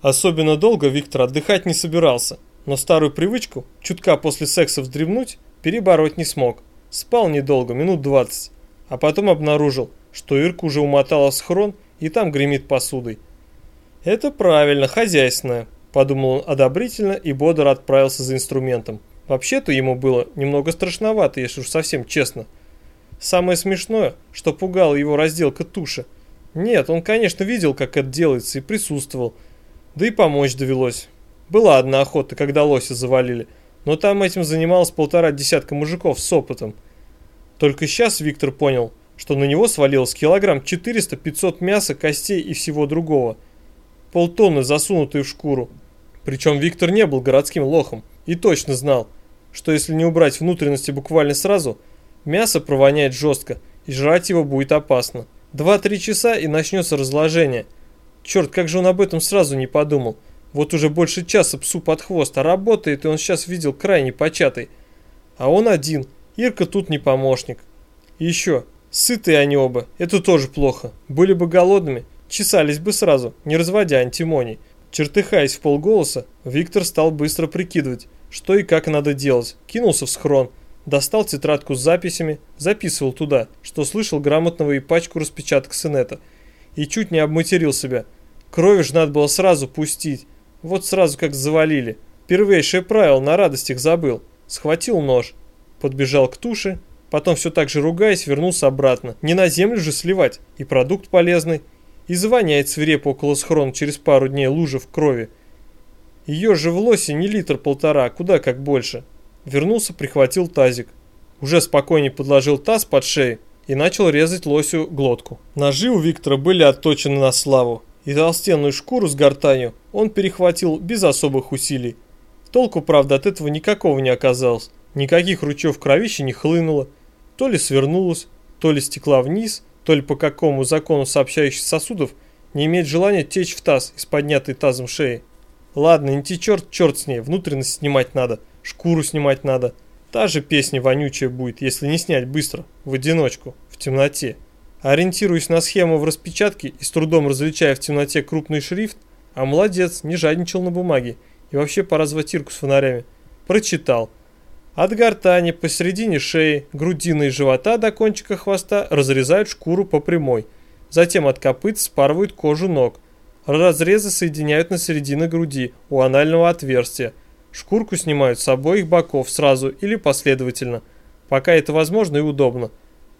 Особенно долго Виктор отдыхать не собирался, но старую привычку, чутка после секса вздремнуть, перебороть не смог. Спал недолго, минут двадцать, а потом обнаружил, что Ирка уже умотала в схрон и там гремит посудой. «Это правильно, хозяйственное», – подумал он одобрительно и бодро отправился за инструментом. Вообще-то ему было немного страшновато, если уж совсем честно. Самое смешное, что пугала его разделка туши. Нет, он, конечно, видел, как это делается и присутствовал. Да и помочь довелось. Была одна охота, когда лося завалили, но там этим занималось полтора десятка мужиков с опытом. Только сейчас Виктор понял, что на него свалилось килограмм 400-500 мяса, костей и всего другого. Полтонны засунутые в шкуру. Причем Виктор не был городским лохом и точно знал, что если не убрать внутренности буквально сразу, мясо провоняет жестко и жрать его будет опасно. Два-три часа и начнется разложение. Черт, как же он об этом сразу не подумал. Вот уже больше часа псу под хвост, а работает, и он сейчас видел крайне початый. А он один, Ирка тут не помощник. И еще, Сытые они оба, это тоже плохо. Были бы голодными, чесались бы сразу, не разводя антимоний. Чертыхаясь в полголоса, Виктор стал быстро прикидывать, что и как надо делать. Кинулся в схрон, достал тетрадку с записями, записывал туда, что слышал грамотного и пачку распечаток с инета. И чуть не обматерил себя. Крови ж надо было сразу пустить. Вот сразу как завалили. Первейшее правило на радостях забыл. Схватил нож, подбежал к туше Потом все так же ругаясь, вернулся обратно. Не на землю же сливать, и продукт полезный. И завоняет свирепо около схрона через пару дней лужи в крови. Ее же в лосе не литр-полтора, а куда как больше. Вернулся, прихватил тазик. Уже спокойнее подложил таз под шею и начал резать лосю глотку. Ножи у Виктора были отточены на славу, и толстенную шкуру с гортанью он перехватил без особых усилий. Толку, правда, от этого никакого не оказалось. Никаких ручьев кровища не хлынуло, то ли свернулась, то ли стекла вниз, то ли по какому закону сообщающих сосудов не имеет желания течь в таз из поднятой тазом шеи. Ладно, не течет, черт с ней, внутренность снимать надо, шкуру снимать надо. Та же песня вонючая будет, если не снять быстро, в одиночку, в темноте. Ориентируясь на схему в распечатке и с трудом различая в темноте крупный шрифт, а молодец, не жадничал на бумаге и вообще пора звать с фонарями. Прочитал. От гортани посередине шеи, грудины и живота до кончика хвоста разрезают шкуру по прямой. Затем от копыт спарывают кожу ног. Разрезы соединяют на середине груди у анального отверстия. Шкурку снимают с обоих боков сразу или последовательно, пока это возможно и удобно.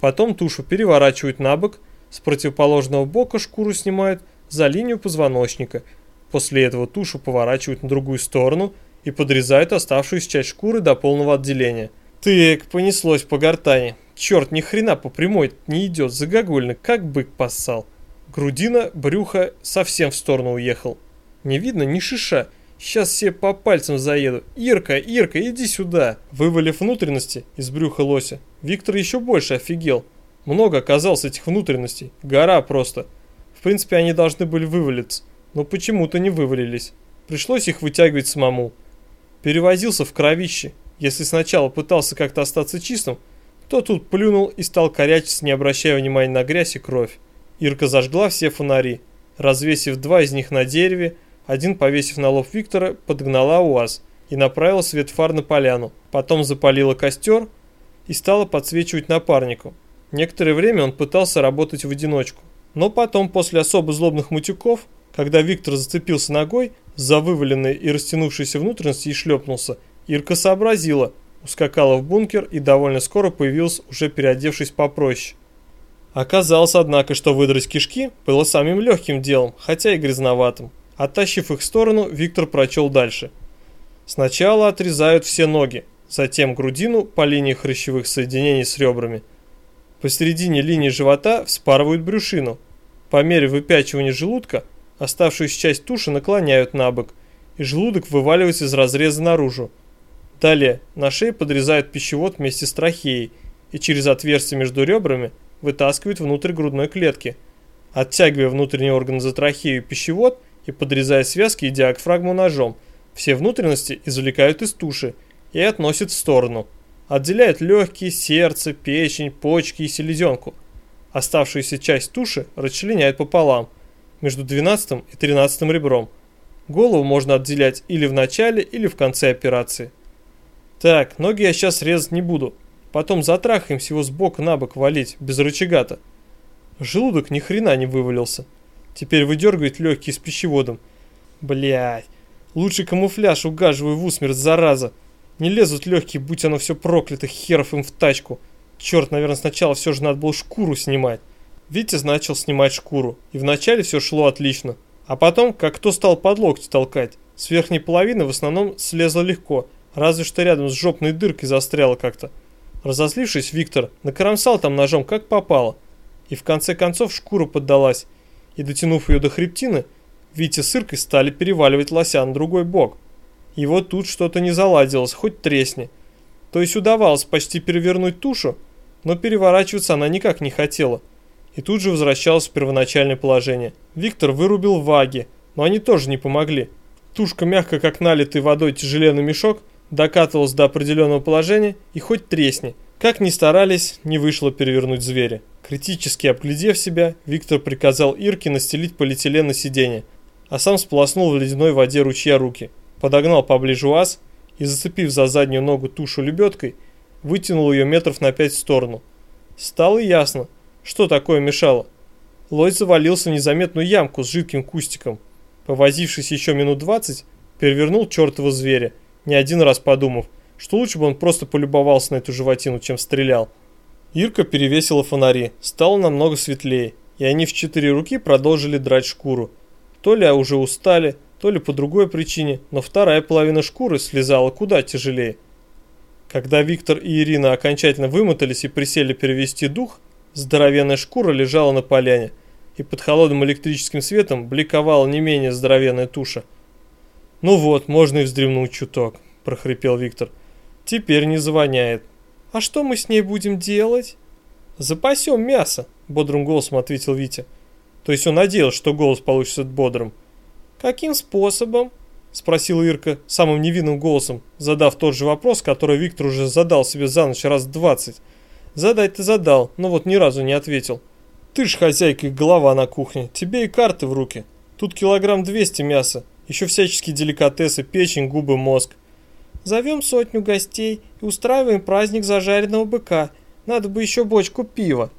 Потом тушу переворачивают на бок, с противоположного бока шкуру снимают за линию позвоночника. После этого тушу поворачивают на другую сторону – и подрезают оставшуюся часть шкуры до полного отделения. Тык, понеслось по гортани. Черт, ни хрена по прямой не идет, загогульно, как бык поссал. Грудина, брюхо совсем в сторону уехал. Не видно ни шиша. Сейчас все по пальцам заеду. Ирка, Ирка, иди сюда. Вывалив внутренности из брюха лося, Виктор еще больше офигел. Много оказалось этих внутренностей. Гора просто. В принципе, они должны были вывалиться, но почему-то не вывалились. Пришлось их вытягивать самому перевозился в кровище. Если сначала пытался как-то остаться чистым, то тут плюнул и стал корячиться, не обращая внимания на грязь и кровь. Ирка зажгла все фонари, развесив два из них на дереве, один повесив на лоб Виктора, подогнала УАЗ и направила свет фар на поляну. Потом запалила костер и стала подсвечивать напарнику. Некоторое время он пытался работать в одиночку. Но потом, после особо злобных мутюков, когда Виктор зацепился ногой за вываленные и растянувшиеся внутренности и шлепнулся, Ирка сообразила, ускакала в бункер и довольно скоро появилась, уже переодевшись попроще. Оказалось, однако, что выдрать кишки было самым легким делом, хотя и грязноватым. Оттащив их в сторону, Виктор прочел дальше. Сначала отрезают все ноги, затем грудину по линии хрящевых соединений с ребрами. Посередине линии живота вспарывают брюшину. По мере выпячивания желудка – Оставшуюся часть туши наклоняют на бок, и желудок вываливается из разреза наружу. Далее на шее подрезают пищевод вместе с трахеей и через отверстие между ребрами вытаскивают внутрь грудной клетки, оттягивая внутренние органы за трахею и пищевод и подрезая связки и диафрагму ножом. Все внутренности извлекают из туши и относят в сторону. Отделяют легкие, сердце, печень, почки и селезенку. Оставшуюся часть туши расчленяют пополам – между 12 и 13 ребром. Голову можно отделять или в начале, или в конце операции. Так, ноги я сейчас резать не буду. Потом затрахаем всего с бока на бок валить, без рычага-то. Желудок ни хрена не вывалился. Теперь выдергивает легкие с пищеводом. Блядь. Лучше камуфляж угаживаю в усмерть, зараза. Не лезут легкие, будь оно все проклято, херов им в тачку. Черт, наверное, сначала все же надо было шкуру снимать. Витя начал снимать шкуру, и вначале все шло отлично. А потом, как кто стал под локти толкать, с верхней половины в основном слезло легко, разве что рядом с жопной дыркой застряло как-то. Разозлившись, Виктор накромсал там ножом как попало, и в конце концов шкура поддалась, и дотянув ее до хребтины, Витя с Иркой стали переваливать лося на другой бок. И вот тут что-то не заладилось, хоть тресни. То есть удавалось почти перевернуть тушу, но переворачиваться она никак не хотела. И тут же возвращалась в первоначальное положение. Виктор вырубил ваги, но они тоже не помогли. Тушка мягко, как налитый водой тяжеленный мешок, докатывалась до определенного положения и хоть тресни. Как ни старались, не вышло перевернуть зверя. Критически обглядев себя, Виктор приказал Ирке настелить полиэтилен на сиденье, а сам сполоснул в ледяной воде ручья руки, подогнал поближе УАЗ и, зацепив за заднюю ногу тушу лебедкой, вытянул ее метров на пять в сторону. Стало ясно, что такое мешало. Лось завалился в незаметную ямку с жидким кустиком. Повозившись еще минут двадцать, перевернул чертова зверя, не один раз подумав, что лучше бы он просто полюбовался на эту животину, чем стрелял. Ирка перевесила фонари, стало намного светлее, и они в четыре руки продолжили драть шкуру. То ли уже устали, то ли по другой причине, но вторая половина шкуры слезала куда тяжелее. Когда Виктор и Ирина окончательно вымотались и присели перевести дух, здоровенная шкура лежала на поляне, и под холодным электрическим светом бликовала не менее здоровенная туша. «Ну вот, можно и вздремнуть чуток», – прохрипел Виктор. «Теперь не завоняет». «А что мы с ней будем делать?» «Запасем мясо», – бодрым голосом ответил Витя. То есть он надеялся, что голос получится бодрым. «Каким способом?» – спросила Ирка самым невинным голосом, задав тот же вопрос, который Виктор уже задал себе за ночь раз двадцать. Задать ты задал, но вот ни разу не ответил. Ты ж хозяйка и голова на кухне, тебе и карты в руки. Тут килограмм двести мяса, еще всяческие деликатесы, печень, губы, мозг. Зовем сотню гостей и устраиваем праздник зажаренного быка. Надо бы еще бочку пива.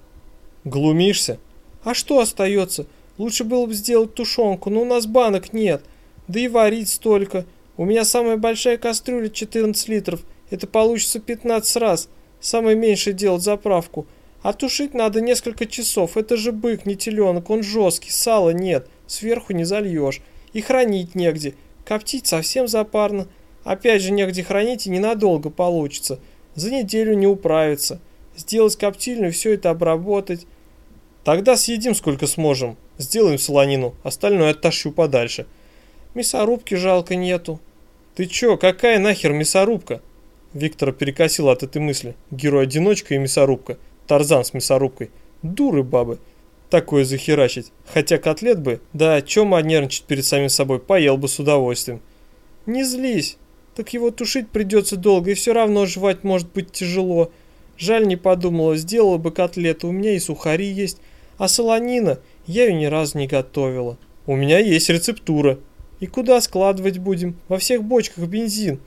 Глумишься? А что остается? Лучше было бы сделать тушенку, но у нас банок нет. Да и варить столько. У меня самая большая кастрюля 14 литров. Это получится 15 раз. Самое меньшее делать заправку. А тушить надо несколько часов. Это же бык, не теленок. Он жесткий, сала нет. Сверху не зальешь. И хранить негде. Коптить совсем запарно. Опять же, негде хранить и ненадолго получится. За неделю не управится. Сделать коптильню, все это обработать. Тогда съедим сколько сможем. Сделаем солонину, остальное оттащу подальше. Мясорубки жалко нету. Ты чё, какая нахер мясорубка? Виктора перекосил от этой мысли. Герой-одиночка и мясорубка. Тарзан с мясорубкой. Дуры бабы. Такое захерачить. Хотя котлет бы, да чё нервничать перед самим собой, поел бы с удовольствием. Не злись. Так его тушить придется долго, и все равно жевать может быть тяжело. Жаль, не подумала, сделала бы котлету, у меня и сухари есть. А солонина, я ее ни разу не готовила. У меня есть рецептура. И куда складывать будем? Во всех бочках бензин.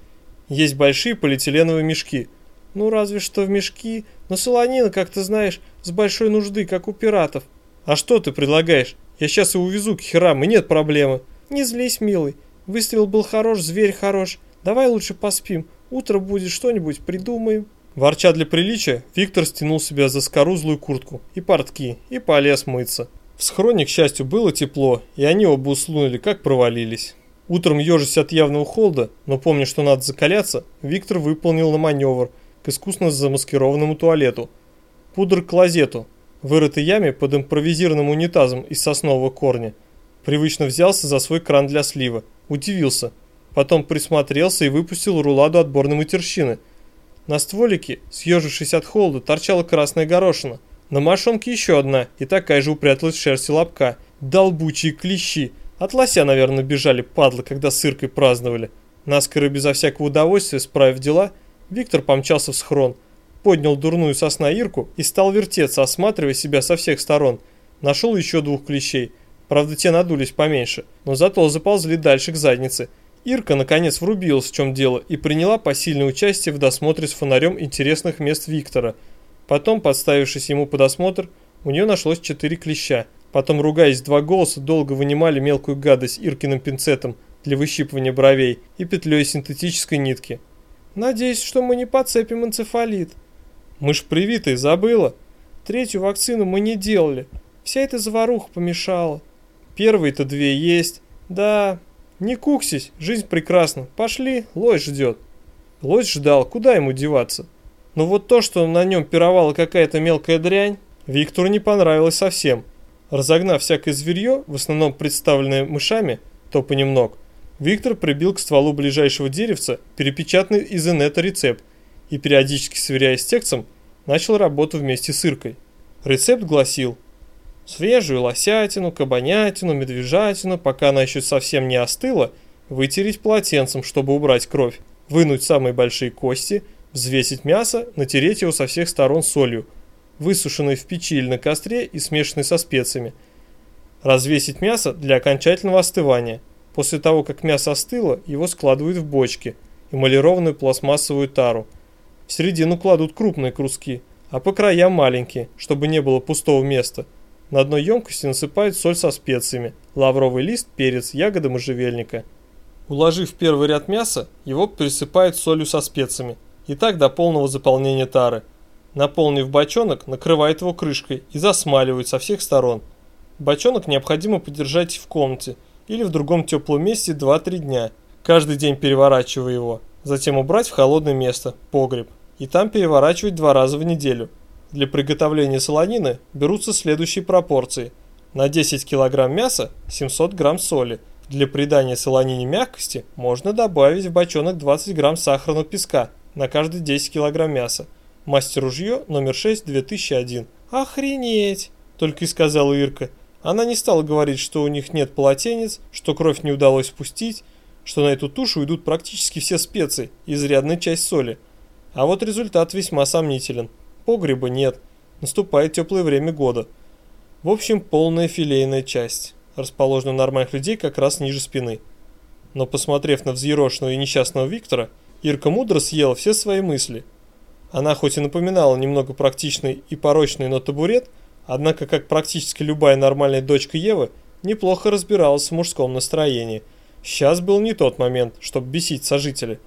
Есть большие полиэтиленовые мешки. Ну, разве что в мешки. Но солонина, как ты знаешь, с большой нужды, как у пиратов. А что ты предлагаешь? Я сейчас его увезу к херам, и нет проблемы. Не злись, милый. Выстрел был хорош, зверь хорош. Давай лучше поспим. Утро будет, что-нибудь придумаем. Ворча для приличия, Виктор стянул себя за скорузлую куртку и портки и полез мыться. В схроне, к счастью, было тепло, и они оба уснули, как провалились. Утром, ежась от явного холода, но помня, что надо закаляться, Виктор выполнил на маневр к искусно замаскированному туалету. Пудр к клозету, вырытой яме под импровизированным унитазом из соснового корня. Привычно взялся за свой кран для слива. Удивился. Потом присмотрелся и выпустил руладу отборной матерщины. На стволике, съежившись от холода, торчала красная горошина – на мошонке еще одна, и такая же упряталась в шерсти лобка. Долбучие клещи. От лося, наверное, бежали, падлы, когда с Иркой праздновали. Наскоро безо всякого удовольствия, справив дела, Виктор помчался в схрон. Поднял дурную сосна Ирку и стал вертеться, осматривая себя со всех сторон. Нашел еще двух клещей. Правда, те надулись поменьше, но зато заползли дальше к заднице. Ирка наконец врубилась в чем дело и приняла посильное участие в досмотре с фонарем интересных мест Виктора. Потом, подставившись ему под осмотр, у нее нашлось четыре клеща. Потом, ругаясь два голоса, долго вынимали мелкую гадость Иркиным пинцетом для выщипывания бровей и петлей синтетической нитки. «Надеюсь, что мы не подцепим энцефалит». «Мы ж привитые, забыла?» «Третью вакцину мы не делали. Вся эта заваруха помешала». «Первые-то две есть». «Да, не куксись, жизнь прекрасна. Пошли, лось ждет». Лось ждал, куда ему деваться? Но вот то, что на нем пировала какая-то мелкая дрянь, Виктору не понравилось совсем. Разогнав всякое зверье, в основном представленное мышами, то понемног, Виктор прибил к стволу ближайшего деревца перепечатанный из инета рецепт и, периодически сверяясь с текстом, начал работу вместе с Иркой. Рецепт гласил Свежую лосятину, кабанятину, медвежатину, пока она еще совсем не остыла, вытереть полотенцем, чтобы убрать кровь, вынуть самые большие кости, взвесить мясо, натереть его со всех сторон солью, высушенной в печи или на костре и смешанной со специями. Развесить мясо для окончательного остывания – После того, как мясо остыло, его складывают в бочки, эмалированную пластмассовую тару. В середину кладут крупные круски, а по краям маленькие, чтобы не было пустого места. На одной емкости насыпают соль со специями, лавровый лист, перец, ягоды можжевельника. Уложив первый ряд мяса, его присыпают солью со специями, и так до полного заполнения тары. Наполнив бочонок, накрывают его крышкой и засмаливают со всех сторон. Бочонок необходимо подержать в комнате – или в другом теплом месте 2-3 дня, каждый день переворачивая его, затем убрать в холодное место, погреб, и там переворачивать два раза в неделю. Для приготовления солонины берутся следующие пропорции. На 10 кг мяса 700 г соли. Для придания солонине мягкости можно добавить в бочонок 20 г сахарного песка на каждые 10 кг мяса. Мастер ружье номер 6 2001. «Охренеть!» – только и сказала Ирка – она не стала говорить, что у них нет полотенец, что кровь не удалось спустить, что на эту тушу идут практически все специи и изрядная часть соли. А вот результат весьма сомнителен. Погреба нет, наступает теплое время года. В общем, полная филейная часть, расположена у нормальных людей как раз ниже спины. Но посмотрев на взъерошенного и несчастного Виктора, Ирка мудро съела все свои мысли. Она хоть и напоминала немного практичный и порочный, но табурет – Однако, как практически любая нормальная дочка Евы, неплохо разбиралась в мужском настроении. Сейчас был не тот момент, чтобы бесить сожителей.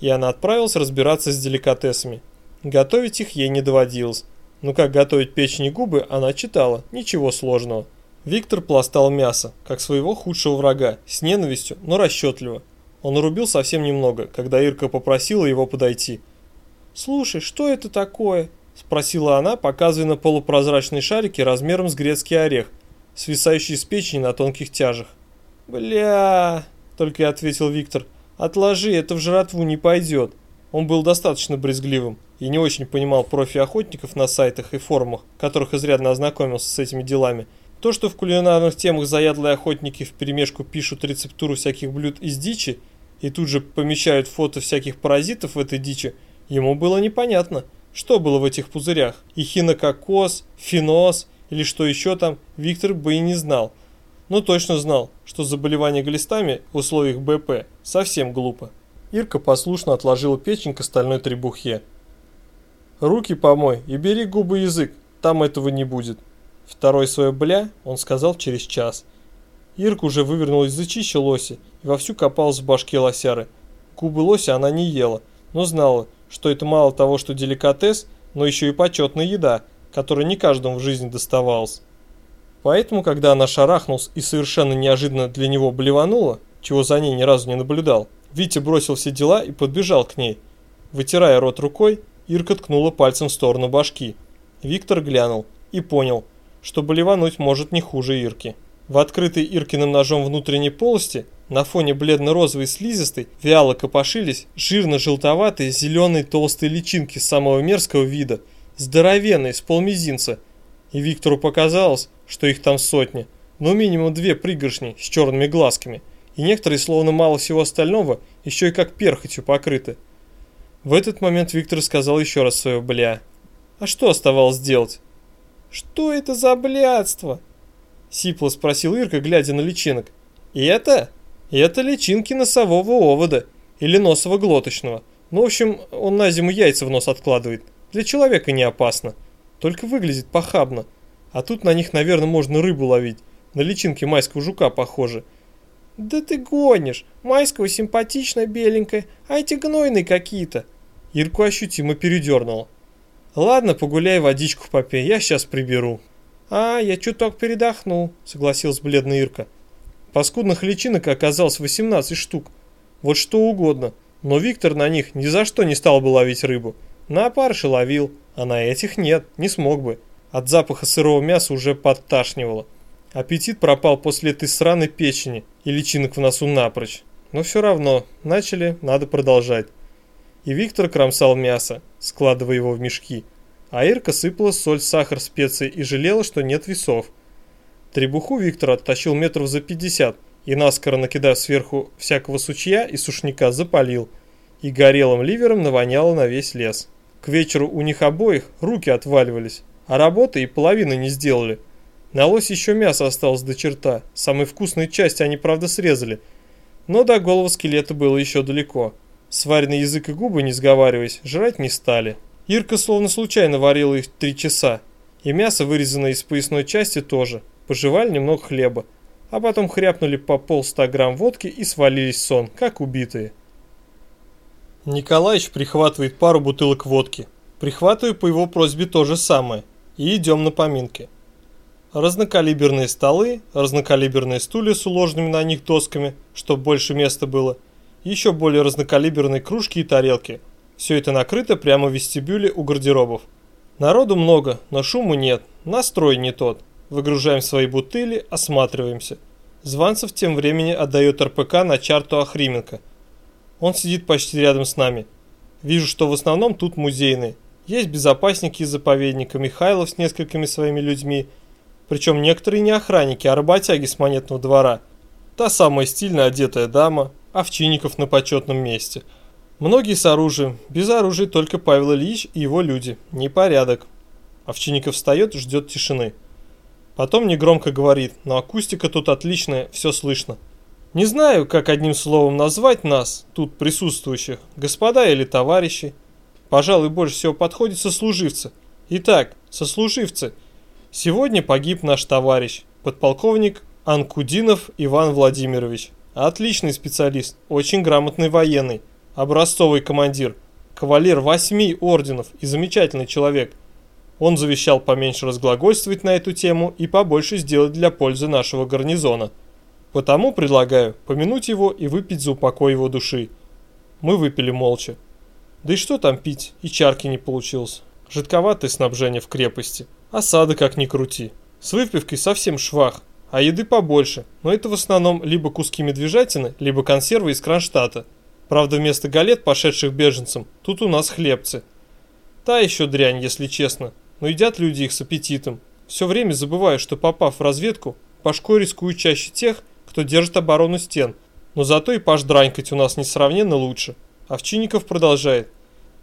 И она отправилась разбираться с деликатесами. Готовить их ей не доводилось. Но как готовить печень и губы, она читала, ничего сложного. Виктор пластал мясо, как своего худшего врага, с ненавистью, но расчетливо. Он урубил совсем немного, когда Ирка попросила его подойти. «Слушай, что это такое?» Спросила она, показывая на полупрозрачные шарики размером с грецкий орех, свисающий с печени на тонких тяжах. «Бля...» — только и ответил Виктор. «Отложи, это в жратву не пойдет». Он был достаточно брезгливым и не очень понимал профи охотников на сайтах и форумах, которых изрядно ознакомился с этими делами. То, что в кулинарных темах заядлые охотники вперемешку пишут рецептуру всяких блюд из дичи и тут же помещают фото всяких паразитов в этой дичи, ему было непонятно. Что было в этих пузырях? Эхинококос, феноз или что еще там, Виктор бы и не знал. Но точно знал, что заболевание глистами в условиях БП совсем глупо. Ирка послушно отложила печень к остальной требухе. «Руки помой и бери губы язык, там этого не будет». Второй свое «бля» он сказал через час. Ирка уже вывернулась за чище лоси и вовсю копалась в башке лосяры. Губы лося она не ела, но знала, что это мало того, что деликатес, но еще и почетная еда, которая не каждому в жизни доставалась. Поэтому, когда она шарахнулась и совершенно неожиданно для него блеванула, чего за ней ни разу не наблюдал, Витя бросил все дела и подбежал к ней. Вытирая рот рукой, Ирка ткнула пальцем в сторону башки. Виктор глянул и понял, что блевануть может не хуже Ирки. В открытой Иркиным ножом внутренней полости на фоне бледно-розовой слизистой вяло копошились жирно-желтоватые зеленые толстые личинки самого мерзкого вида, здоровенные, с полмизинца. И Виктору показалось, что их там сотни, но минимум две пригоршни с черными глазками, и некоторые, словно мало всего остального, еще и как перхотью покрыты. В этот момент Виктор сказал еще раз свое «бля». А что оставалось делать? «Что это за блядство?» Сипло спросил Ирка, глядя на личинок. Это? Это личинки носового овода или носово-глоточного. Ну, в общем, он на зиму яйца в нос откладывает. Для человека не опасно. Только выглядит похабно. А тут на них, наверное, можно рыбу ловить. На личинки майского жука похоже. Да ты гонишь. Майского симпатичная, беленькая, а эти гнойные какие-то. Ирку ощутимо передернуло. Ладно, погуляй, водичку попей, я сейчас приберу. А, я чуток передохнул, согласилась бледная Ирка. Паскудных личинок оказалось 18 штук. Вот что угодно. Но Виктор на них ни за что не стал бы ловить рыбу. На опарыши ловил, а на этих нет, не смог бы. От запаха сырого мяса уже подташнивало. Аппетит пропал после этой сраной печени и личинок в носу напрочь. Но все равно, начали, надо продолжать. И Виктор кромсал мясо, складывая его в мешки. А Ирка сыпала соль, сахар, специи и жалела, что нет весов. Требуху Виктор оттащил метров за 50 и наскоро накидав сверху всякого сучья и сушняка запалил. И горелым ливером навоняло на весь лес. К вечеру у них обоих руки отваливались, а работы и половины не сделали. На лось еще мясо осталось до черта, самой вкусной части они правда срезали, но до голого скелета было еще далеко. Сваренный язык и губы, не сговариваясь, жрать не стали. Ирка словно случайно варила их три часа. И мясо, вырезанное из поясной части, тоже. Пожевали немного хлеба. А потом хряпнули по полста грамм водки и свалились в сон, как убитые. Николаевич прихватывает пару бутылок водки. Прихватываю по его просьбе то же самое. И идем на поминки. Разнокалиберные столы, разнокалиберные стулья с уложенными на них досками, чтобы больше места было – еще более разнокалиберные кружки и тарелки. Все это накрыто прямо в вестибюле у гардеробов. Народу много, но шуму нет, настрой не тот. Выгружаем свои бутыли, осматриваемся. Званцев тем временем отдает РПК на чарту Ахрименко. Он сидит почти рядом с нами. Вижу, что в основном тут музейные. Есть безопасники из заповедника, Михайлов с несколькими своими людьми. Причем некоторые не охранники, а работяги с монетного двора. Та самая стильно одетая дама, Овчинников на почетном месте. Многие с оружием, без оружия только Павел Ильич и его люди. Непорядок. Овчинников встает, ждет тишины. Потом негромко говорит, но акустика тут отличная, все слышно. Не знаю, как одним словом назвать нас, тут присутствующих, господа или товарищи. Пожалуй, больше всего подходит сослуживцы. Итак, сослуживцы. Сегодня погиб наш товарищ, подполковник Анкудинов Иван Владимирович. Отличный специалист, очень грамотный военный, образцовый командир, кавалер восьми орденов и замечательный человек. Он завещал поменьше разглагольствовать на эту тему и побольше сделать для пользы нашего гарнизона. Потому предлагаю помянуть его и выпить за упокой его души. Мы выпили молча. Да и что там пить, и чарки не получилось. Жидковатое снабжение в крепости. Осада как ни крути. С выпивкой совсем швах а еды побольше, но это в основном либо куски медвежатины, либо консервы из Кронштадта. Правда, вместо галет, пошедших беженцам, тут у нас хлебцы. Та еще дрянь, если честно, но едят люди их с аппетитом. Все время забываю, что попав в разведку, башкой рискую чаще тех, кто держит оборону стен, но зато и пождранькать у нас несравненно лучше. Овчинников продолжает.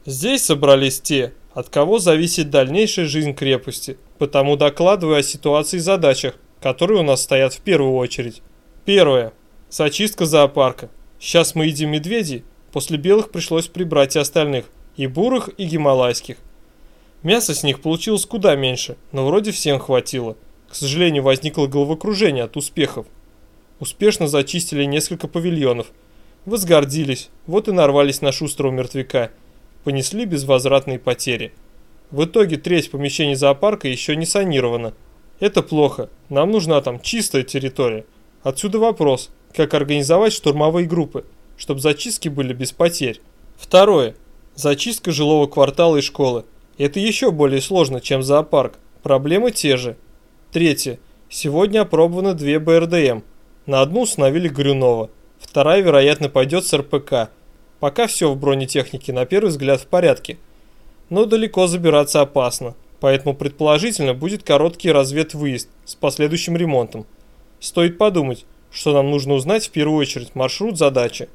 Здесь собрались те, от кого зависит дальнейшая жизнь крепости, потому докладываю о ситуации и задачах, которые у нас стоят в первую очередь. Первое. Зачистка зоопарка. Сейчас мы едим медведей, после белых пришлось прибрать и остальных, и бурых, и гималайских. Мяса с них получилось куда меньше, но вроде всем хватило. К сожалению, возникло головокружение от успехов. Успешно зачистили несколько павильонов. Возгордились, вот и нарвались на шустрого мертвяка. Понесли безвозвратные потери. В итоге треть помещений зоопарка еще не санирована, это плохо. Нам нужна там чистая территория. Отсюда вопрос, как организовать штурмовые группы, чтобы зачистки были без потерь. Второе. Зачистка жилого квартала и школы. Это еще более сложно, чем зоопарк. Проблемы те же. Третье. Сегодня опробовано две БРДМ. На одну установили Грюнова. Вторая, вероятно, пойдет с РПК. Пока все в бронетехнике на первый взгляд в порядке. Но далеко забираться опасно поэтому предположительно будет короткий разведвыезд с последующим ремонтом. Стоит подумать, что нам нужно узнать в первую очередь маршрут задачи.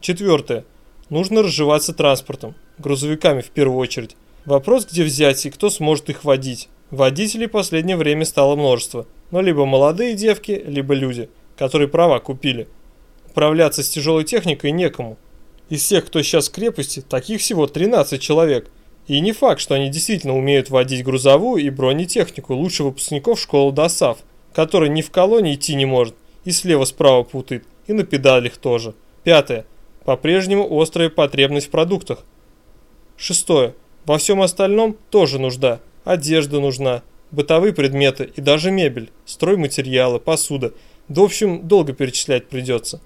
Четвертое. Нужно разживаться транспортом, грузовиками в первую очередь. Вопрос, где взять и кто сможет их водить. Водителей в последнее время стало множество, но либо молодые девки, либо люди, которые права купили. Управляться с тяжелой техникой некому. Из всех, кто сейчас в крепости, таких всего 13 человек. И не факт, что они действительно умеют водить грузовую и бронетехнику лучше выпускников школы ДОСАВ, который ни в колонии идти не может, и слева-справа путает, и на педалях тоже. Пятое. По-прежнему острая потребность в продуктах. Шестое. Во всем остальном тоже нужда. Одежда нужна, бытовые предметы и даже мебель, стройматериалы, посуда. Да в общем, долго перечислять придется.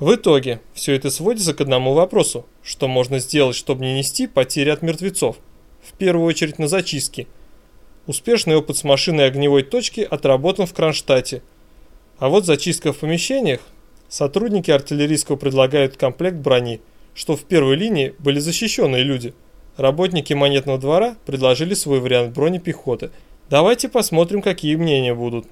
В итоге, все это сводится к одному вопросу. Что можно сделать, чтобы не нести потери от мертвецов? В первую очередь на зачистке. Успешный опыт с машиной огневой точки отработан в Кронштадте. А вот зачистка в помещениях. Сотрудники артиллерийского предлагают комплект брони, что в первой линии были защищенные люди. Работники монетного двора предложили свой вариант бронепехоты – Давайте посмотрим, какие мнения будут.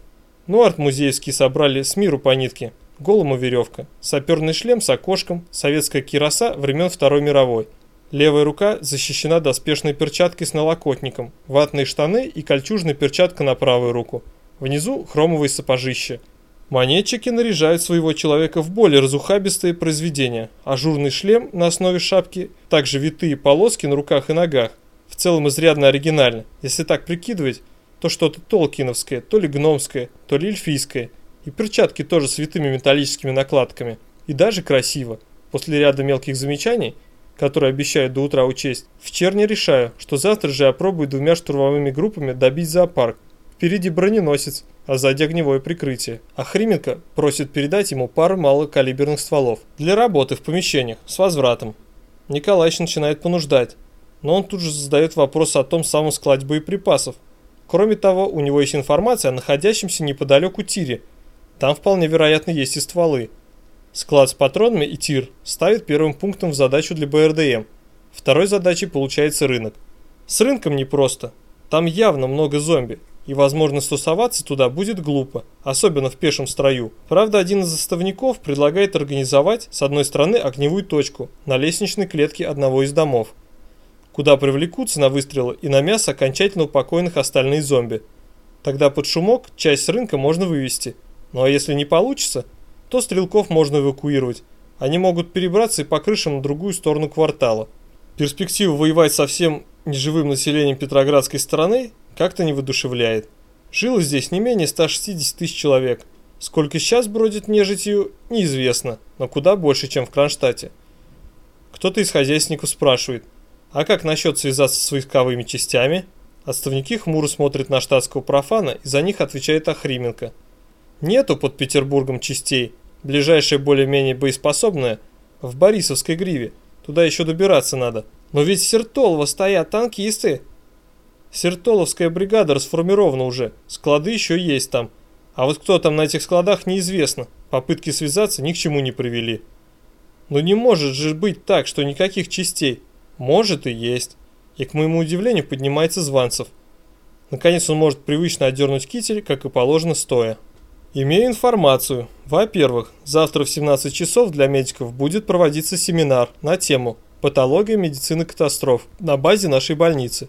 Ну, арт-музеевские собрали с миру по нитке. Голому веревка, саперный шлем с окошком, советская кираса времен Второй мировой. Левая рука защищена доспешной перчаткой с налокотником, ватные штаны и кольчужная перчатка на правую руку. Внизу хромовые сапожища. Монетчики наряжают своего человека в более разухабистые произведения. Ажурный шлем на основе шапки, также витые полоски на руках и ногах. В целом изрядно оригинально. Если так прикидывать, то что-то толкиновское, то ли гномское, то ли эльфийское. И перчатки тоже с витыми металлическими накладками. И даже красиво. После ряда мелких замечаний, которые обещают до утра учесть, в черне решаю, что завтра же опробую двумя штурмовыми группами добить зоопарк. Впереди броненосец, а сзади огневое прикрытие. А Хрименко просит передать ему пару малокалиберных стволов. Для работы в помещениях, с возвратом. Николаевич начинает понуждать. Но он тут же задает вопрос о том самом складе боеприпасов, Кроме того, у него есть информация о находящемся неподалеку тире. Там вполне вероятно есть и стволы. Склад с патронами и тир ставит первым пунктом в задачу для БРДМ. Второй задачей получается рынок. С рынком непросто. Там явно много зомби, и возможно стусоваться туда будет глупо, особенно в пешем строю. Правда, один из заставников предлагает организовать с одной стороны огневую точку на лестничной клетке одного из домов – куда привлекутся на выстрелы и на мясо окончательно упокоенных остальные зомби. Тогда под шумок часть рынка можно вывести. Ну а если не получится, то стрелков можно эвакуировать. Они могут перебраться и по крышам на другую сторону квартала. Перспектива воевать со всем неживым населением Петроградской стороны как-то не воодушевляет. Жило здесь не менее 160 тысяч человек. Сколько сейчас бродит нежитью, неизвестно, но куда больше, чем в Кронштадте. Кто-то из хозяйственников спрашивает – а как насчет связаться с войсковыми частями? Отставники хмуро смотрят на штатского профана и за них отвечает Охрименко. Нету под Петербургом частей. Ближайшая более-менее боеспособная в Борисовской гриве. Туда еще добираться надо. Но ведь в Сертолово стоят танкисты. Сертоловская бригада расформирована уже. Склады еще есть там. А вот кто там на этих складах неизвестно. Попытки связаться ни к чему не привели. Но не может же быть так, что никаких частей. Может и есть. И к моему удивлению поднимается Званцев. Наконец он может привычно отдернуть китель, как и положено стоя. Имею информацию. Во-первых, завтра в 17 часов для медиков будет проводиться семинар на тему «Патология медицины катастроф» на базе нашей больницы.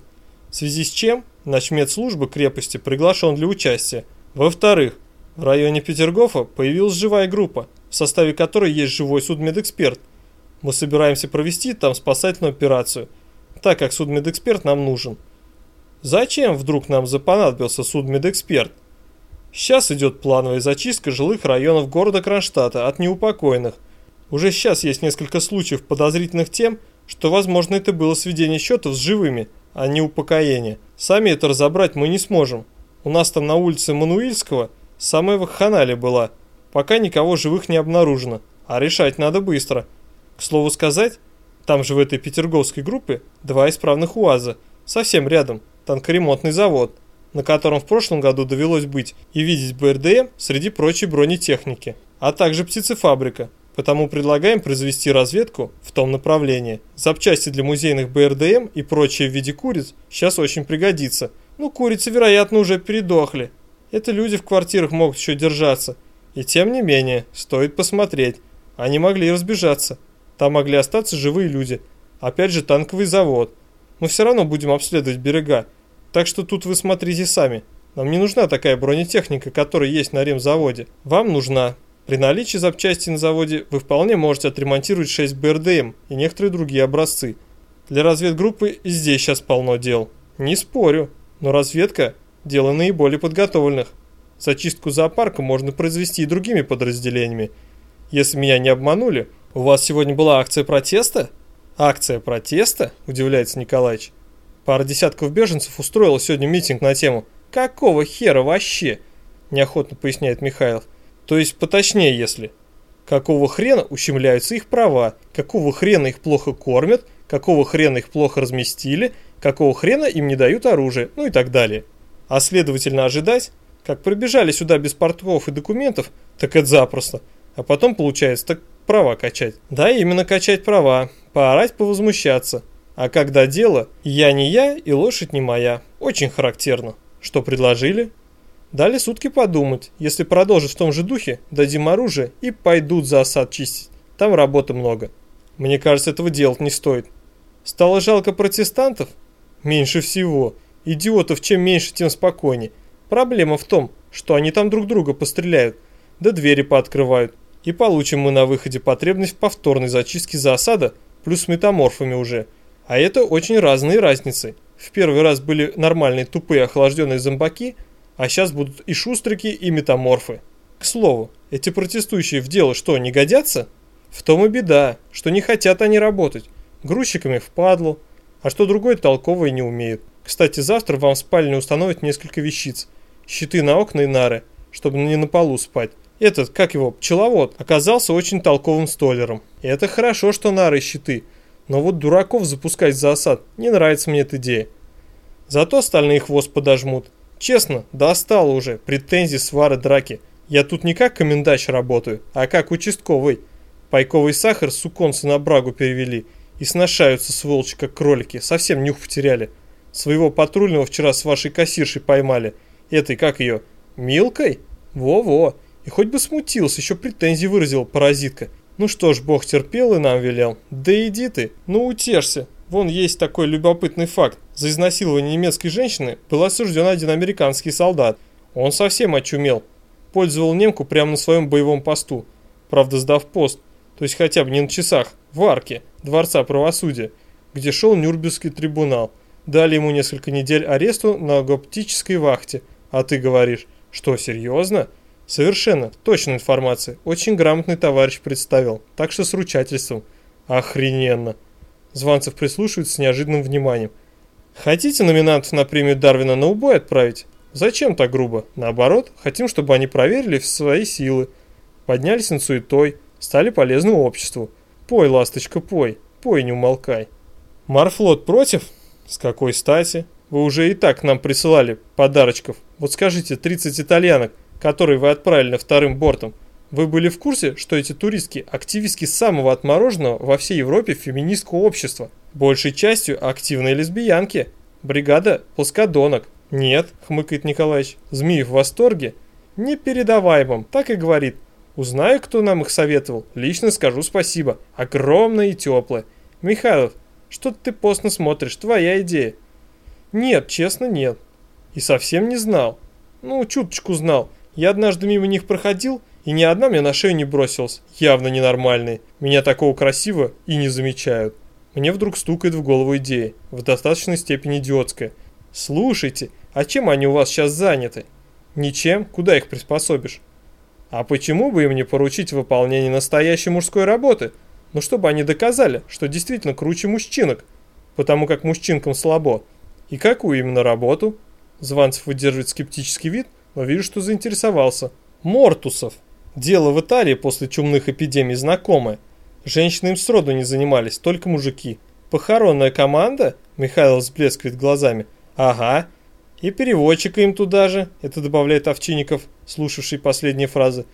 В связи с чем начмедслужбы крепости приглашен для участия. Во-вторых, в районе Петергофа появилась живая группа, в составе которой есть живой судмедэксперт, мы собираемся провести там спасательную операцию, так как судмедэксперт нам нужен. Зачем вдруг нам запонадобился судмедэксперт? Сейчас идет плановая зачистка жилых районов города Кронштадта от неупокоенных. Уже сейчас есть несколько случаев подозрительных тем, что возможно это было сведение счетов с живыми, а не упокоение. Сами это разобрать мы не сможем. У нас там на улице Мануильского самая вахханалия была. Пока никого живых не обнаружено, а решать надо быстро. К слову сказать, там же в этой петерговской группе два исправных УАЗа, совсем рядом, танкоремонтный завод, на котором в прошлом году довелось быть и видеть БРДМ среди прочей бронетехники, а также птицефабрика, потому предлагаем произвести разведку в том направлении. Запчасти для музейных БРДМ и прочее в виде куриц сейчас очень пригодится. Ну, курицы, вероятно, уже передохли. Это люди в квартирах могут еще держаться. И тем не менее, стоит посмотреть. Они могли разбежаться. Там могли остаться живые люди. Опять же танковый завод. Мы все равно будем обследовать берега. Так что тут вы смотрите сами. Нам не нужна такая бронетехника, которая есть на ремзаводе. Вам нужна. При наличии запчастей на заводе вы вполне можете отремонтировать 6 БРДМ и некоторые другие образцы. Для разведгруппы и здесь сейчас полно дел. Не спорю, но разведка – дело наиболее подготовленных. Зачистку зоопарка можно произвести и другими подразделениями. Если меня не обманули, у вас сегодня была акция протеста? Акция протеста? Удивляется Николаевич. Пара десятков беженцев устроила сегодня митинг на тему «Какого хера вообще?» Неохотно поясняет Михайлов. То есть поточнее, если. Какого хрена ущемляются их права? Какого хрена их плохо кормят? Какого хрена их плохо разместили? Какого хрена им не дают оружие? Ну и так далее. А следовательно ожидать, как прибежали сюда без портов и документов, так это запросто. А потом, получается, так права качать. Да, именно качать права. Поорать, повозмущаться. А когда дело, я не я и лошадь не моя. Очень характерно. Что предложили? Дали сутки подумать. Если продолжить в том же духе, дадим оружие и пойдут за осад чистить. Там работы много. Мне кажется, этого делать не стоит. Стало жалко протестантов? Меньше всего. Идиотов чем меньше, тем спокойнее. Проблема в том, что они там друг друга постреляют, да двери пооткрывают. И получим мы на выходе потребность в повторной зачистке за осада, плюс метаморфами уже. А это очень разные разницы. В первый раз были нормальные тупые охлажденные зомбаки, а сейчас будут и шустрики, и метаморфы. К слову, эти протестующие в дело что, не годятся? В том и беда, что не хотят они работать. Грузчиками впадлу, а что другое толковое не умеют. Кстати, завтра вам в спальне установят несколько вещиц – щиты на окна и нары, чтобы не на полу спать. Этот, как его, пчеловод, оказался очень толковым столером. И это хорошо, что нары и щиты, но вот дураков запускать за осад, не нравится мне эта идея. Зато остальные хвост подожмут. Честно, достало уже, претензии, свары, драки. Я тут не как комендач работаю, а как участковый. Пайковый сахар суконцы на брагу перевели и сношаются сволочи, как кролики, совсем нюх потеряли. Своего патрульного вчера с вашей кассиршей поймали – Этой, как ее, Милкой? Во-во. И хоть бы смутился, еще претензии выразил паразитка. Ну что ж, бог терпел и нам велел. Да иди ты, ну утешься. Вон есть такой любопытный факт. За изнасилование немецкой женщины был осужден один американский солдат. Он совсем очумел. Пользовал немку прямо на своем боевом посту. Правда, сдав пост. То есть хотя бы не на часах, в арке Дворца правосудия, где шел Нюрнбергский трибунал. Дали ему несколько недель аресту на гоптической вахте – а ты говоришь, что, серьезно? Совершенно, точная информация. Очень грамотный товарищ представил, так что с ручательством. Охрененно. Званцев прислушивается с неожиданным вниманием. Хотите номинантов на премию Дарвина на убой отправить? Зачем так грубо? Наоборот, хотим, чтобы они проверили свои силы. Поднялись над суетой, стали полезны обществу. Пой, ласточка, пой, пой, не умолкай. Марфлот против? С какой стати? Вы уже и так нам присылали подарочков. Вот скажите, 30 итальянок, которые вы отправили вторым бортом, вы были в курсе, что эти туристки – активистки самого отмороженного во всей Европе феминистского общества? Большей частью активные лесбиянки. Бригада плоскодонок. Нет, хмыкает Николаевич, змеи в восторге. Непередаваемым, так и говорит. Узнаю, кто нам их советовал, лично скажу спасибо. Огромное и теплое. Михайлов, что ты постно смотришь, твоя идея. Нет, честно, нет. И совсем не знал. Ну, чуточку знал. Я однажды мимо них проходил, и ни одна мне на шею не бросилась. Явно ненормальные. Меня такого красиво и не замечают. Мне вдруг стукает в голову идея, в достаточной степени идиотская. Слушайте, а чем они у вас сейчас заняты? Ничем, куда их приспособишь? А почему бы им не поручить выполнение настоящей мужской работы? Ну, чтобы они доказали, что действительно круче мужчинок, потому как мужчинкам слабо. И какую именно работу? Званцев выдерживает скептический вид, но вижу, что заинтересовался. Мортусов. Дело в Италии после чумных эпидемий знакомое. Женщины им сроду не занимались, только мужики. Похоронная команда? Михаил взблескивает глазами. Ага. И переводчика им туда же, это добавляет Овчинников, слушавший последние фразы.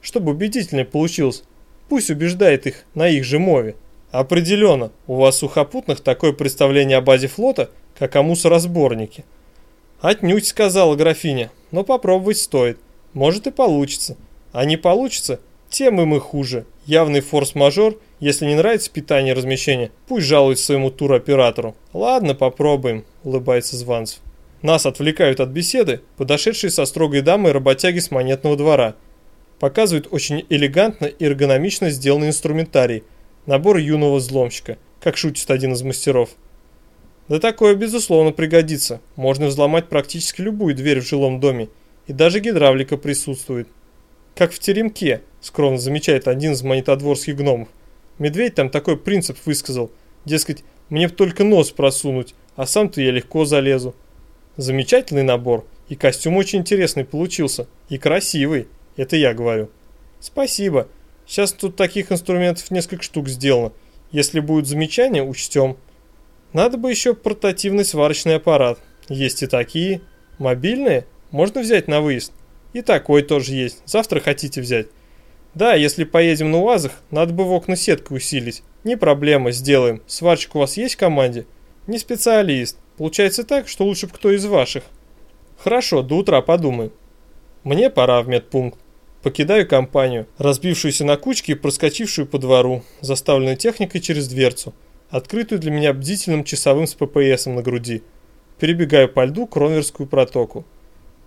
Чтобы убедительнее получилось. Пусть убеждает их на их же мове. Определенно, у вас сухопутных такое представление о базе флота – как о мусоросборнике. «Отнюдь», — сказала графиня, — «но попробовать стоит. Может и получится. А не получится, тем им и хуже. Явный форс-мажор, если не нравится питание и размещение, пусть жалует своему туроператору». «Ладно, попробуем», — улыбается Званцев. Нас отвлекают от беседы подошедшие со строгой дамой работяги с монетного двора. Показывают очень элегантно и эргономично сделанный инструментарий, набор юного взломщика, как шутит один из мастеров. Да такое безусловно пригодится, можно взломать практически любую дверь в жилом доме, и даже гидравлика присутствует. Как в теремке, скромно замечает один из монетодворских гномов. Медведь там такой принцип высказал, дескать, мне только нос просунуть, а сам-то я легко залезу. Замечательный набор, и костюм очень интересный получился, и красивый, это я говорю. Спасибо, сейчас тут таких инструментов несколько штук сделано, если будут замечания, учтем. Надо бы еще портативный сварочный аппарат, есть и такие. Мобильные можно взять на выезд. И такой тоже есть, завтра хотите взять. Да, если поедем на УАЗах, надо бы в окна сеткой усилить. Не проблема, сделаем. Сварщик у вас есть в команде? Не специалист. Получается так, что лучше бы кто из ваших. Хорошо, до утра подумаем. Мне пора в медпункт. Покидаю компанию, разбившуюся на кучки и проскочившую по двору, заставленную техникой через дверцу, открытую для меня бдительным часовым с ППСом на груди. Перебегаю по льду Кронверскую протоку.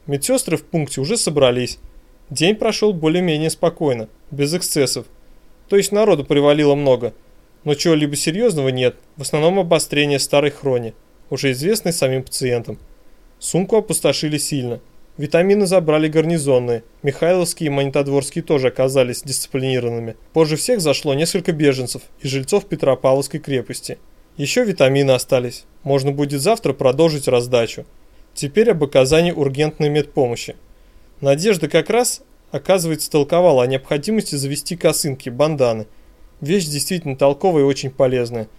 Медсестры в пункте уже собрались. День прошел более-менее спокойно, без эксцессов. То есть народу привалило много, но чего-либо серьезного нет, в основном обострение старой хрони уже известный самим пациентам. Сумку опустошили сильно. Витамины забрали гарнизонные. Михайловские и Монетодворские тоже оказались дисциплинированными. Позже всех зашло несколько беженцев и жильцов Петропавловской крепости. Еще витамины остались. Можно будет завтра продолжить раздачу. Теперь об оказании ургентной медпомощи. Надежда как раз, оказывается, толковала о необходимости завести косынки, банданы. Вещь действительно толковая и очень полезная.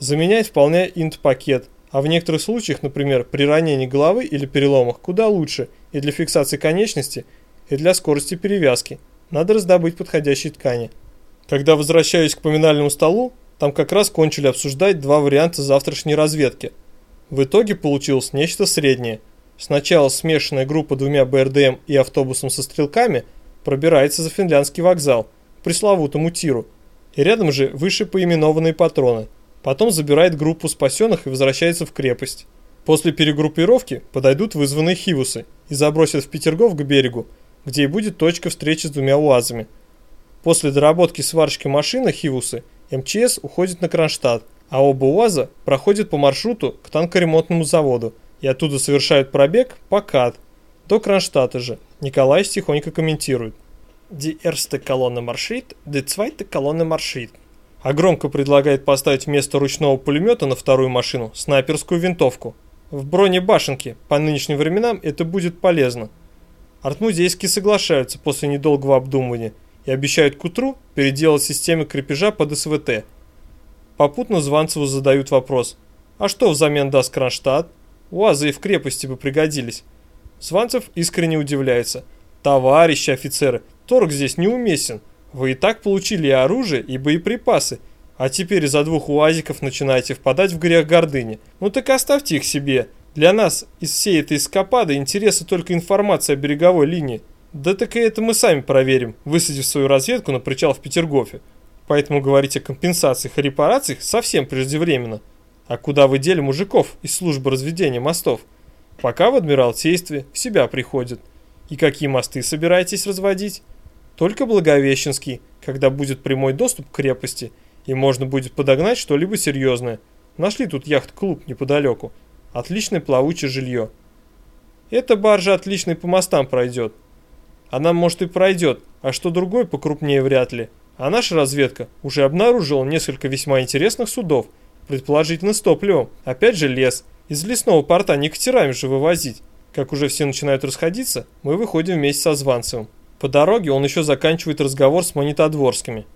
Заменять вполне инт-пакет – а в некоторых случаях, например, при ранении головы или переломах, куда лучше и для фиксации конечности, и для скорости перевязки. Надо раздобыть подходящие ткани. Когда возвращаюсь к поминальному столу, там как раз кончили обсуждать два варианта завтрашней разведки. В итоге получилось нечто среднее. Сначала смешанная группа двумя БРДМ и автобусом со стрелками пробирается за финляндский вокзал, пресловутому тиру, и рядом же выше поименованные патроны – Потом забирает группу спасенных и возвращается в крепость. После перегруппировки подойдут вызванные хивусы и забросят в Петергоф к берегу, где и будет точка встречи с двумя УАЗами. После доработки сварщика машины хивусы МЧС уходит на Кронштадт, а оба УАЗа проходят по маршруту к танкоремонтному заводу и оттуда совершают пробег по КАТ до Кронштадта же. Николай тихонько комментирует. Die erste Kolonne marschiert, die zweite Kolonne marschiert а громко предлагает поставить вместо ручного пулемета на вторую машину снайперскую винтовку. В бронебашенке по нынешним временам это будет полезно. Артмузейские соглашаются после недолгого обдумывания и обещают к утру переделать системы крепежа под СВТ. Попутно Званцеву задают вопрос, а что взамен даст Кронштадт? УАЗы и в крепости бы пригодились. Званцев искренне удивляется. Товарищи офицеры, торг здесь неуместен. Вы и так получили и оружие, и боеприпасы, а теперь из-за двух уазиков начинаете впадать в грех гордыни. Ну так оставьте их себе. Для нас из всей этой эскапады интереса только информация о береговой линии. Да так и это мы сами проверим, высадив свою разведку на причал в Петергофе. Поэтому говорить о компенсациях и репарациях совсем преждевременно. А куда вы дели мужиков из службы разведения мостов? Пока в Адмиралтействе в себя приходят. И какие мосты собираетесь разводить? Только Благовещенский, когда будет прямой доступ к крепости, и можно будет подогнать что-либо серьезное. Нашли тут яхт-клуб неподалеку. Отличное плавучее жилье. Эта баржа отлично по мостам пройдет. Она, может, и пройдет, а что другой покрупнее вряд ли. А наша разведка уже обнаружила несколько весьма интересных судов, предположительно с топливом. Опять же лес. Из лесного порта не катерами же вывозить. Как уже все начинают расходиться, мы выходим вместе со Званцевым. По дороге он еще заканчивает разговор с монетодворскими.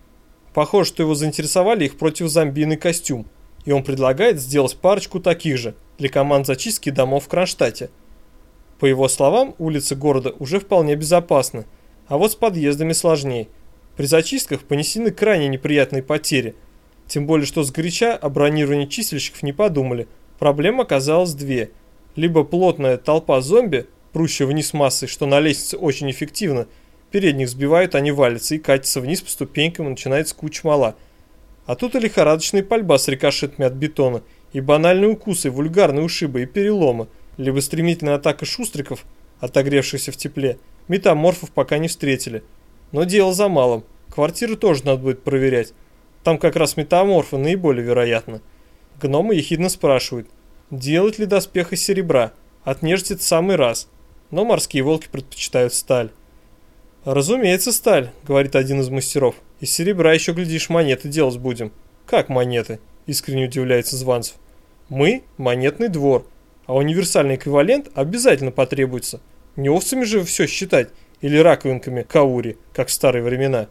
Похоже, что его заинтересовали их противозомбийный костюм, и он предлагает сделать парочку таких же для команд зачистки домов в Кронштадте. По его словам, улицы города уже вполне безопасны, а вот с подъездами сложнее. При зачистках понесены крайне неприятные потери, тем более что сгоряча о бронировании чистильщиков не подумали. Проблем оказалось две. Либо плотная толпа зомби, прущая вниз массой, что на лестнице очень эффективно – Передних сбивают, они валятся и катятся вниз по ступенькам, и начинается куча мала. А тут и лихорадочная пальба с рикошетами от бетона, и банальные укусы, вульгарные ушибы и переломы. либо стремительная атака шустриков, отогревшихся в тепле, метаморфов пока не встретили. Но дело за малым. Квартиры тоже надо будет проверять. Там как раз метаморфы наиболее вероятно. Гномы ехидно спрашивают, делать ли доспех из серебра. Отнежить самый раз. Но морские волки предпочитают сталь. «Разумеется, сталь», — говорит один из мастеров. «Из серебра еще, глядишь, монеты делать будем». «Как монеты?» — искренне удивляется Званцев. «Мы — монетный двор, а универсальный эквивалент обязательно потребуется. Не овцами же все считать или раковинками каури, как в старые времена».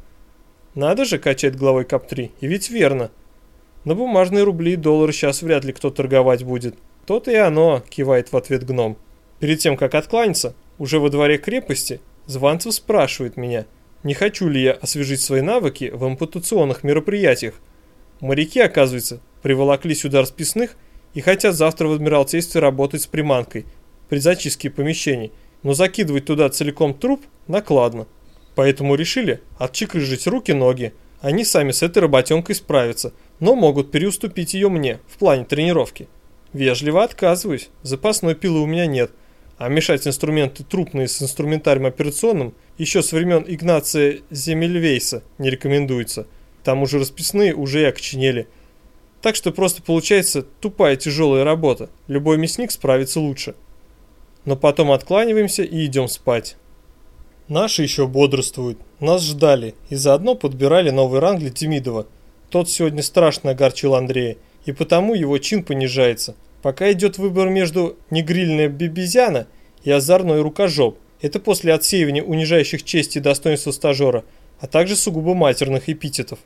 «Надо же», — качает головой КАП-3, — «и ведь верно». На бумажные рубли и доллары сейчас вряд ли кто торговать будет. То-то и оно, кивает в ответ гном. Перед тем, как откланяться, уже во дворе крепости, Званцев спрашивает меня, не хочу ли я освежить свои навыки в ампутационных мероприятиях. Моряки, оказывается, приволокли сюда расписных и хотят завтра в Адмиралтействе работать с приманкой при зачистке помещений, но закидывать туда целиком труп накладно. Поэтому решили отчикрыжить руки-ноги. Они сами с этой работенкой справятся, но могут переуступить ее мне в плане тренировки. Вежливо отказываюсь, запасной пилы у меня нет, а мешать инструменты трупные с инструментарием операционным еще с времен Игнация Земельвейса не рекомендуется. Там уже расписные уже и окоченели. Так что просто получается тупая тяжелая работа. Любой мясник справится лучше. Но потом откланиваемся и идем спать. Наши еще бодрствуют. Нас ждали и заодно подбирали новый ранг для Демидова. Тот сегодня страшно огорчил Андрея, и потому его чин понижается – Пока идет выбор между негрильная бибизяна и озорной рукожоп. Это после отсеивания унижающих честь и достоинства стажера, а также сугубо матерных эпитетов.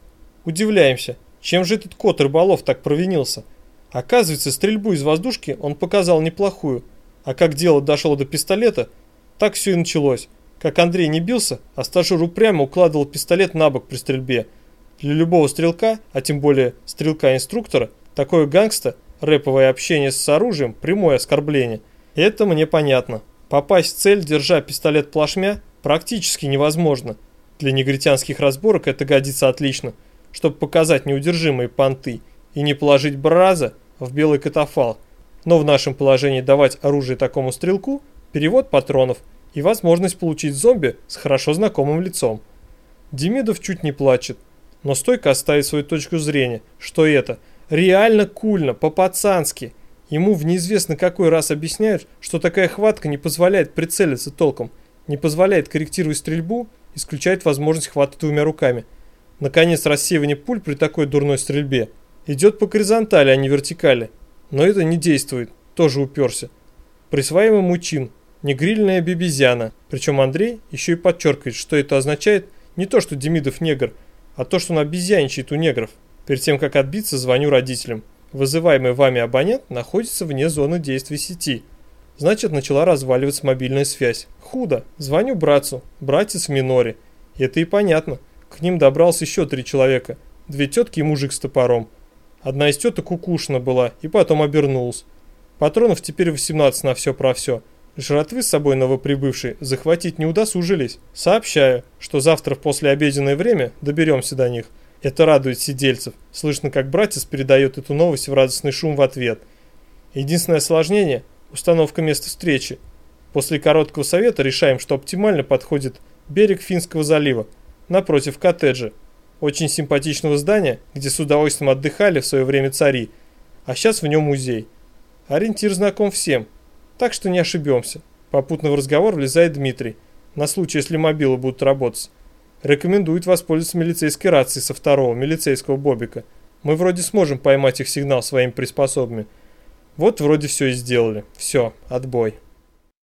Удивляемся, чем же этот кот рыболов так провинился? Оказывается, стрельбу из воздушки он показал неплохую, а как дело дошло до пистолета, так все и началось. Как Андрей не бился, а стажер упрямо укладывал пистолет на бок при стрельбе. Для любого стрелка, а тем более стрелка-инструктора, такое гангста рэповое общение с оружием – прямое оскорбление. Это мне понятно. Попасть в цель, держа пистолет плашмя, практически невозможно. Для негритянских разборок это годится отлично, чтобы показать неудержимые понты и не положить браза в белый катафалк. Но в нашем положении давать оружие такому стрелку – перевод патронов и возможность получить зомби с хорошо знакомым лицом. Демидов чуть не плачет, но стойко оставит свою точку зрения, что это – Реально кульно, по-пацански. Ему в неизвестно какой раз объясняют, что такая хватка не позволяет прицелиться толком, не позволяет корректировать стрельбу, исключает возможность хвата двумя руками. Наконец, рассеивание пуль при такой дурной стрельбе идет по горизонтали, а не вертикали. Но это не действует, тоже уперся. Присваиваем ему чин, не грильная бибизяна. Причем Андрей еще и подчеркивает, что это означает не то, что Демидов негр, а то, что он обезьяничает у негров. Перед тем, как отбиться, звоню родителям. Вызываемый вами абонент находится вне зоны действия сети. Значит, начала разваливаться мобильная связь. Худо. Звоню братцу. Братец в миноре. это и понятно. К ним добрался еще три человека. Две тетки и мужик с топором. Одна из теток укушена была и потом обернулась. Патронов теперь 18 на все про все. Жратвы с собой новоприбывшие захватить не удосужились. Сообщаю, что завтра в послеобеденное время доберемся до них. Это радует сидельцев. Слышно, как братец передает эту новость в радостный шум в ответ. Единственное осложнение – установка места встречи. После короткого совета решаем, что оптимально подходит берег Финского залива, напротив коттеджа. Очень симпатичного здания, где с удовольствием отдыхали в свое время цари, а сейчас в нем музей. Ориентир знаком всем, так что не ошибемся. Попутно в разговор влезает Дмитрий, на случай, если мобилы будут работать. Рекомендует воспользоваться милицейской рацией со второго милицейского бобика. Мы вроде сможем поймать их сигнал своими приспособами. Вот вроде все и сделали. Все, отбой.